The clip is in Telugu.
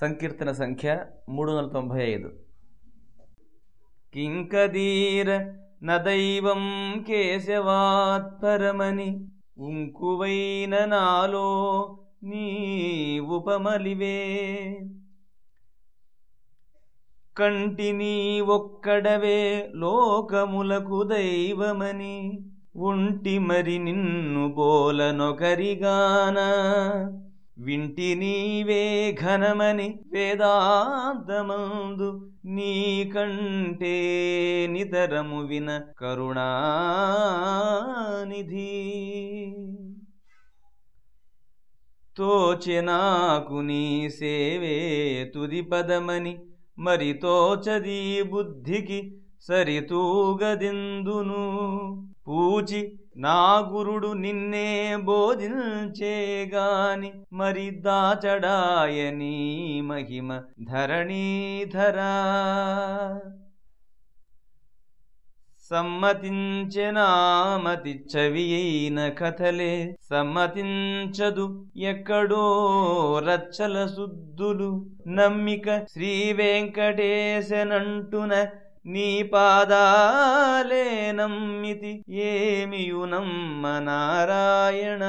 సంకీర్తన సంఖ్య మూడు వందల తొంభై ఐదు. కింకదీర నదైవం కేశవాత్పరమని ఉంకువైన నాలో నీ ఉపమలివే కంటిని ఒక్కడవే లోకములకు దైవమని ఉంటి మరి నిన్ను బోలనొకరిగానా? వింటి నీవే ఘనమని వేదాంతమందు నీ కంటే నితరము విన కరుణానిధి. తోచె నాకు నీ సేవే తుది పదమని మరి తోచది బుద్ధికి సరితూగదిందును? పూచి నా గురుడు నిన్నే బోధించేగాని మరి దాచడాయని మహిమ ధరణీధరా. సమ్మతించెనామతి చవియైన కథలే సమ్మతించదు ఎక్కడో రచ్చల సుద్దులు. నమ్మిక శ్రీ వెంకటేశనంటున నీ పాదాలే నమ్మితి ఏమియు నమ్మ నారాయణ?